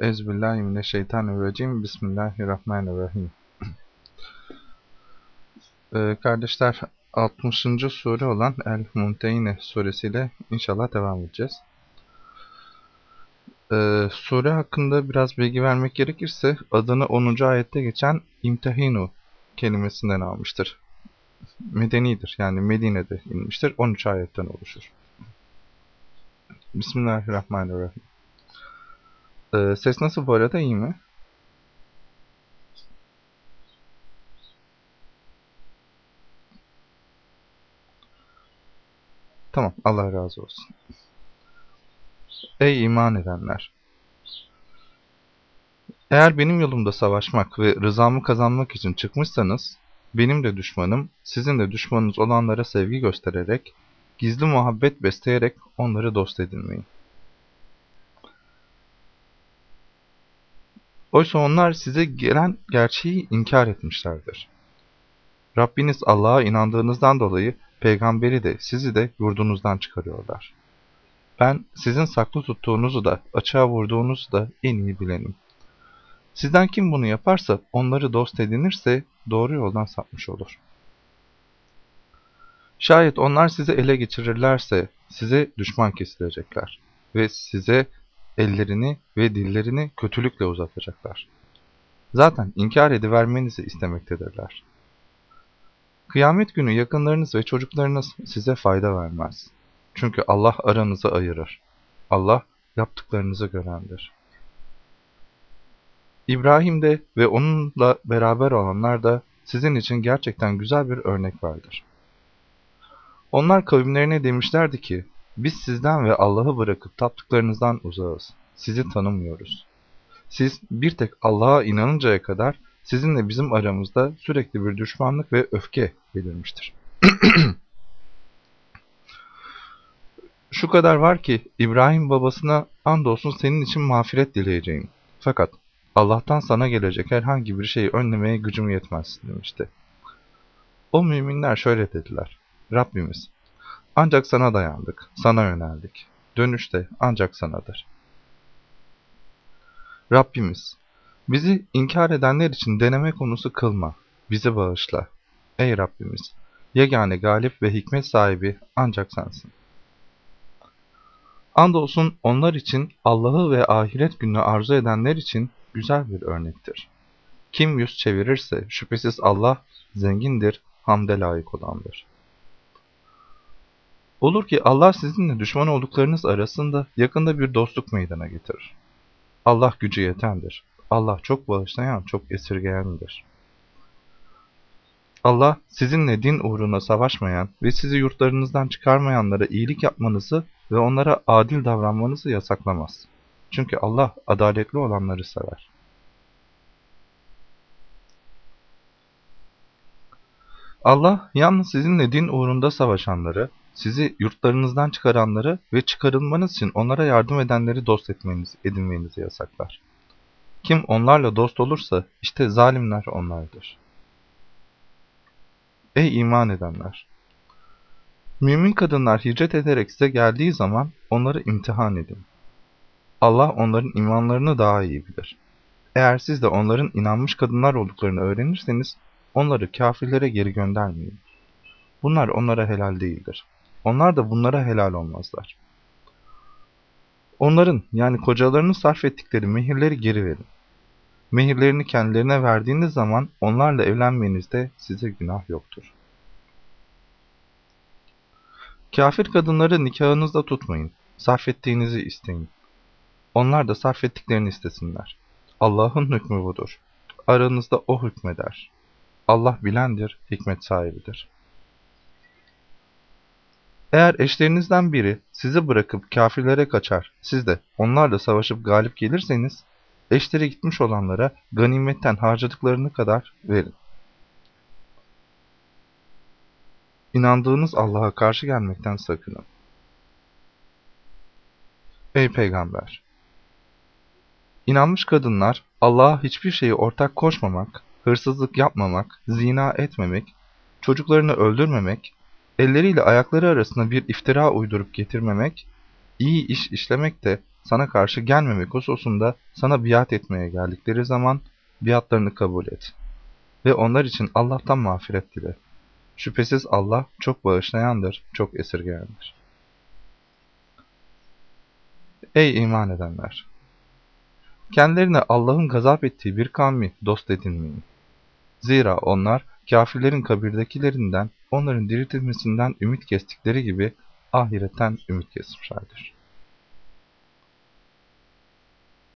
Ezbillahimineşşeytanirracim. Bismillahirrahmanirrahim. Ee, kardeşler 60. sure olan El-Mumtehine suresiyle inşallah devam edeceğiz. Ee, sure hakkında biraz bilgi vermek gerekirse adını 10. ayette geçen imtihinu kelimesinden almıştır. Medenidir yani Medine'de inmiştir. 13 ayetten oluşur. Bismillahirrahmanirrahim. Ee, ses nasıl bu arada iyi mi? Tamam Allah razı olsun. Ey iman edenler! Eğer benim yolumda savaşmak ve rızamı kazanmak için çıkmışsanız, benim de düşmanım, sizin de düşmanınız olanlara sevgi göstererek, gizli muhabbet besleyerek onları dost edinmeyin. Oysa onlar size gelen gerçeği inkar etmişlerdir. Rabbiniz Allah'a inandığınızdan dolayı peygamberi de sizi de yurdunuzdan çıkarıyorlar. Ben sizin saklı tuttuğunuzu da açığa vurduğunuzu da en iyi bilenim. Sizden kim bunu yaparsa onları dost edinirse doğru yoldan sapmış olur. Şayet onlar sizi ele geçirirlerse size düşman kesilecekler ve size ellerini ve dillerini kötülükle uzatacaklar. Zaten inkar edivermenizi istemektedirler. Kıyamet günü yakınlarınız ve çocuklarınız size fayda vermez. Çünkü Allah aranızı ayırır. Allah yaptıklarınızı görendir. İbrahim de ve onunla beraber olanlar da sizin için gerçekten güzel bir örnek vardır. Onlar kavimlerine demişlerdi ki, biz sizden ve Allah'ı bırakıp taptıklarınızdan uzağız. Sizi tanımıyoruz. Siz bir tek Allah'a inanıncaya kadar sizinle bizim aramızda sürekli bir düşmanlık ve öfke belirmiştir. Şu kadar var ki İbrahim babasına andolsun senin için mağfiret dileyeceğim. Fakat Allah'tan sana gelecek herhangi bir şeyi önlemeye gücüm yetmez demişti. O müminler şöyle dediler. Rabbimiz ancak sana dayandık, sana yöneldik. Dönüş de ancak sanadır. Rabbimiz, bizi inkar edenler için deneme konusu kılma, bizi bağışla. Ey Rabbimiz, yegane galip ve hikmet sahibi ancak sensin. Andolsun onlar için Allah'ı ve ahiret gününü arzu edenler için güzel bir örnektir. Kim yüz çevirirse şüphesiz Allah zengindir, hamde layık olandır. Olur ki Allah sizinle düşman olduklarınız arasında yakında bir dostluk meydana getirir. Allah gücü yetendir. Allah çok bağışlayan, çok esirgeyendir. Allah sizinle din uğruna savaşmayan ve sizi yurtlarınızdan çıkarmayanlara iyilik yapmanızı ve onlara adil davranmanızı yasaklamaz. Çünkü Allah adaletli olanları sever. Allah yalnız sizinle din uğrunda savaşanları, sizi yurtlarınızdan çıkaranları ve çıkarılmanız için onlara yardım edenleri dost etmenizi, edinmenizi yasaklar. Kim onlarla dost olursa işte zalimler onlardır. Ey iman edenler! Mümin kadınlar hicret ederek size geldiği zaman onları imtihan edin. Allah onların imanlarını daha iyi bilir. Eğer siz de onların inanmış kadınlar olduklarını öğrenirseniz onları kafirlere geri göndermeyin. Bunlar onlara helal değildir. Onlar da bunlara helal olmazlar. Onların yani kocalarını sarf ettikleri mehirleri geri verin. Mehirlerini kendilerine verdiğiniz zaman onlarla evlenmenizde size günah yoktur. Kafir kadınları nikahınızda tutmayın. Sarf ettiğinizi isteyin. Onlar da sarf ettiklerini istesinler. Allah'ın hükmü budur. Aranızda o hükmeder. Allah bilendir, hikmet sahibidir. Eğer eşlerinizden biri sizi bırakıp kafirlere kaçar, siz de onlarla savaşıp galip gelirseniz, eşleri gitmiş olanlara ganimetten harcadıklarını kadar verin. İnandığınız Allah'a karşı gelmekten sakının. Ey Peygamber! İnanmış kadınlar Allah'a hiçbir şeyi ortak koşmamak, hırsızlık yapmamak, zina etmemek, çocuklarını öldürmemek, elleriyle ayakları arasında bir iftira uydurup getirmemek, iyi iş işlemek de sana karşı gelmemek hususunda sana biat etmeye geldikleri zaman biatlarını kabul et. Ve onlar için Allah'tan mağfiret dile. Şüphesiz Allah çok bağışlayandır, çok esirgeyendir. Ey iman edenler! Kendilerine Allah'ın gazap ettiği bir kavmi dost edinmeyin. Zira onlar kafirlerin kabirdekilerinden onların diriltilmesinden ümit kestikleri gibi ahiretten ümit kesmişlerdir.